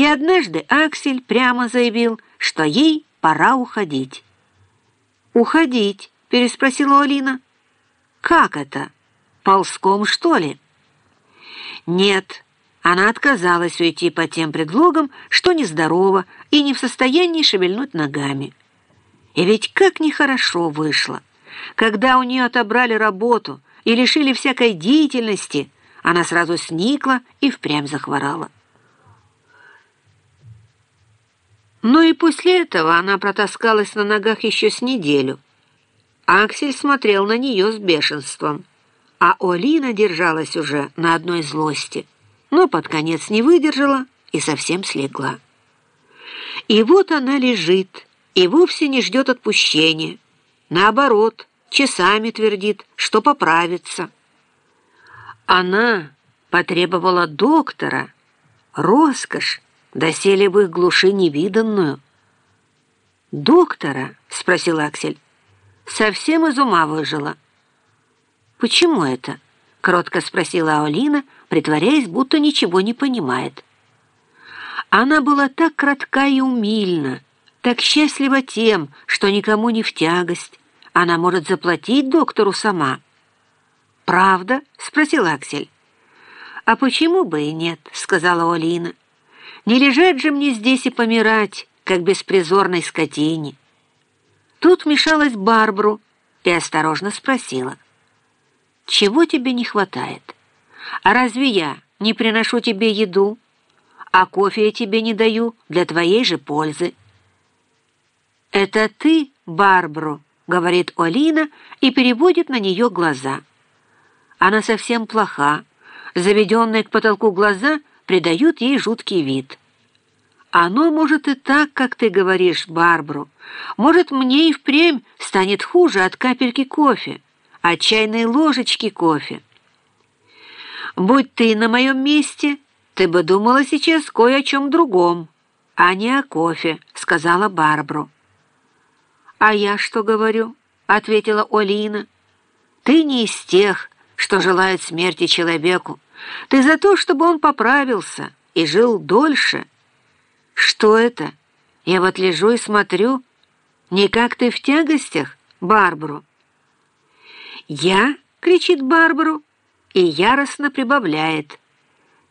И однажды Аксель прямо заявил, что ей пора уходить. «Уходить?» — переспросила Алина. «Как это? Ползком, что ли?» «Нет». Она отказалась уйти по тем предлогам, что нездорова и не в состоянии шевельнуть ногами. И ведь как нехорошо вышло. Когда у нее отобрали работу и лишили всякой деятельности, она сразу сникла и впрямь захворала. Но и после этого она протаскалась на ногах еще с неделю. Аксель смотрел на нее с бешенством, а Олина держалась уже на одной злости, но под конец не выдержала и совсем слегла. И вот она лежит и вовсе не ждет отпущения. Наоборот, часами твердит, что поправится. Она потребовала доктора, роскошь, доселе в их глуши невиданную. «Доктора?» — спросил Аксель. «Совсем из ума выжила». «Почему это?» — кротко спросила Алина, притворяясь, будто ничего не понимает. Она была так кратка и умильна, так счастлива тем, что никому не в тягость. Она может заплатить доктору сама. «Правда?» — спросил Аксель. «А почему бы и нет?» — сказала Олина. Не лежать же мне здесь и помирать, как беспризорной скотине. Тут вмешалась Барбру и осторожно спросила. «Чего тебе не хватает? А разве я не приношу тебе еду? А кофе я тебе не даю для твоей же пользы?» «Это ты, Барбру», — говорит Олина и переводит на нее глаза. Она совсем плоха. Заведенные к потолку глаза — придают ей жуткий вид. Оно может и так, как ты говоришь, Барбару. Может, мне и впрямь станет хуже от капельки кофе, от чайной ложечки кофе. Будь ты на моем месте, ты бы думала сейчас кое о чем другом, а не о кофе, сказала Барбару. А я что говорю? ответила Олина. Ты не из тех, что желают смерти человеку. Ты за то, чтобы он поправился и жил дольше. Что это? Я вот лежу и смотрю. Не как ты в тягостях, Барбару. Я, кричит Барбару, и яростно прибавляет.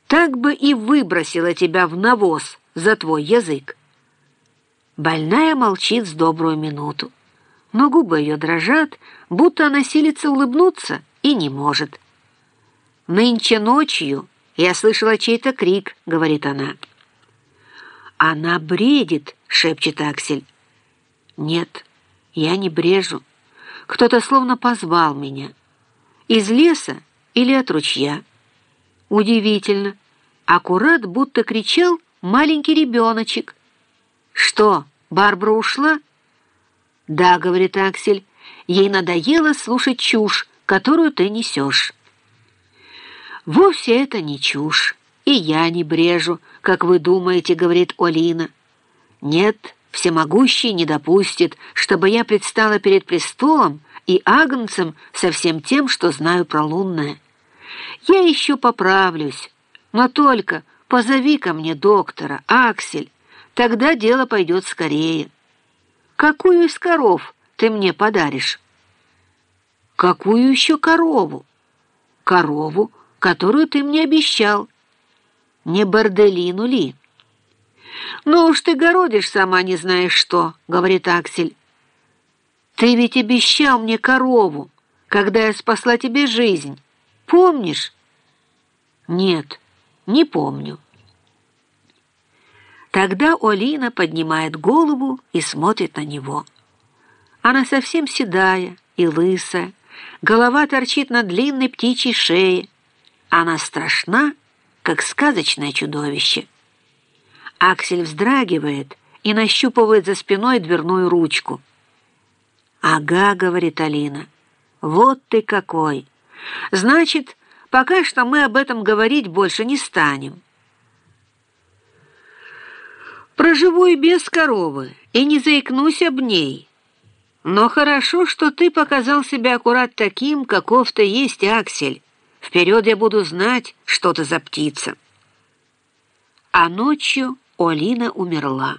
Так бы и выбросила тебя в навоз за твой язык. Больная молчит с добрую минуту, но губы ее дрожат, будто она силится улыбнуться и не может. «Нынче ночью я слышала чей-то крик», — говорит она. «Она бредит», — шепчет Аксель. «Нет, я не брежу. Кто-то словно позвал меня. Из леса или от ручья. Удивительно. Аккурат будто кричал маленький ребеночек. «Что, Барбара ушла?» «Да», — говорит Аксель, — «ей надоело слушать чушь, которую ты несешь». «Вовсе это не чушь, и я не брежу, как вы думаете», — говорит Олина. «Нет, всемогущий не допустит, чтобы я предстала перед престолом и агнцем со всем тем, что знаю про лунное. Я еще поправлюсь, но только позови ко мне доктора, Аксель, тогда дело пойдет скорее. Какую из коров ты мне подаришь?» «Какую еще корову?» «Корову, которую ты мне обещал. Не борделину ли? «Ну уж ты городишь сама не знаешь что», — говорит Аксель. «Ты ведь обещал мне корову, когда я спасла тебе жизнь. Помнишь?» «Нет, не помню». Тогда Олина поднимает голову и смотрит на него. Она совсем седая и лысая, голова торчит на длинной птичьей шее, она страшна, как сказочное чудовище. Аксель вздрагивает и нащупывает за спиной дверную ручку. «Ага», — говорит Алина, — «вот ты какой! Значит, пока что мы об этом говорить больше не станем». Проживу и без коровы, и не заикнусь об ней. Но хорошо, что ты показал себя аккурат таким, каков ты есть, Аксель. Вперед я буду знать, что ты за птица. А ночью Олина умерла.